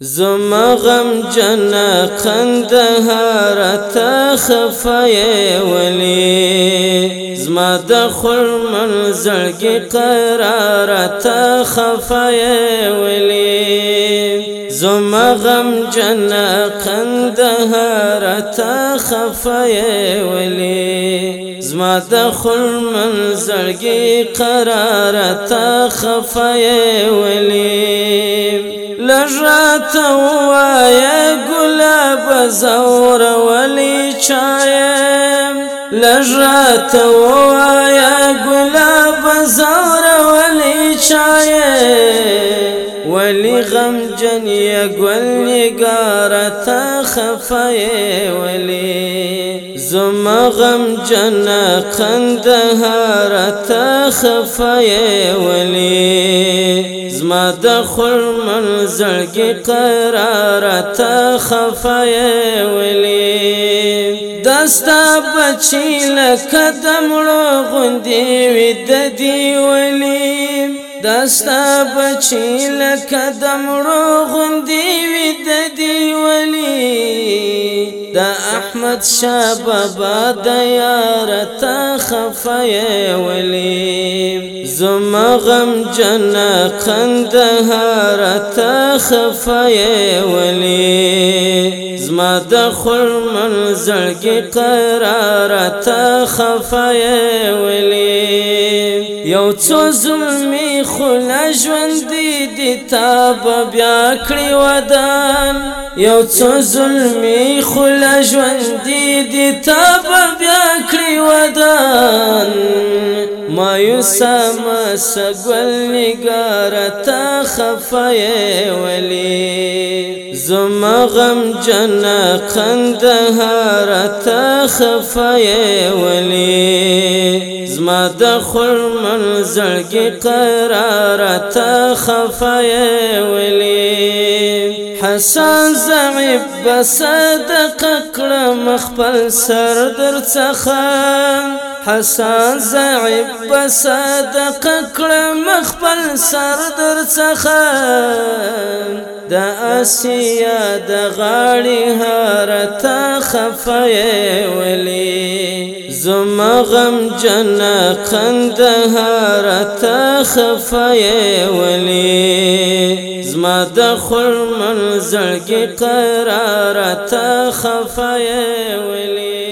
زما غم جنا قندهار تا خفای ولی زما د خرمن زړګي قرار تا خفای ولی زما غم جنا قندهار تا خفای ولی زما د خرمن زړګي قرار تا خفای ولی لجات ويا ګلاب زور ولي شايم لجات ويا ګلاب زور ولي شايم ولي غم جنیا قل لي تا خفای ولي زما غم جنا قندهار تا خفای ولی زما د خرمن زړګي قرار تا خفای ولی دستا بچی لکه دمړو غوندي وي د دی ولی دستا بچی لکه دمړو غوندي احمد شاه بابا د یار تا خفای ولی زما غم جنا قندهار تا خفای ولی زما د خرمن زړګي قرار تا خفای ولی یو څو ظلمي خلا ژوند دي تاب بیا کړی ودان یو څو ظلمي خلا ژوند دي تاب بیا کړی ودان مایوس ما سګل نګار تا خفای ولی زما غم جن قندهار تا خفای ولی زما د خرمن زړګي قرار ته خفای ولی حسن زعیب بصدق کړم خپل سر در څخه حسن زعیب بصدق کړم خپل سر در څخه د اسیا د غاړي هر ته خفای ولی زما غم جنا قندهار تا خفای ولی زما د خور منزل کی قرار تا خفای ولی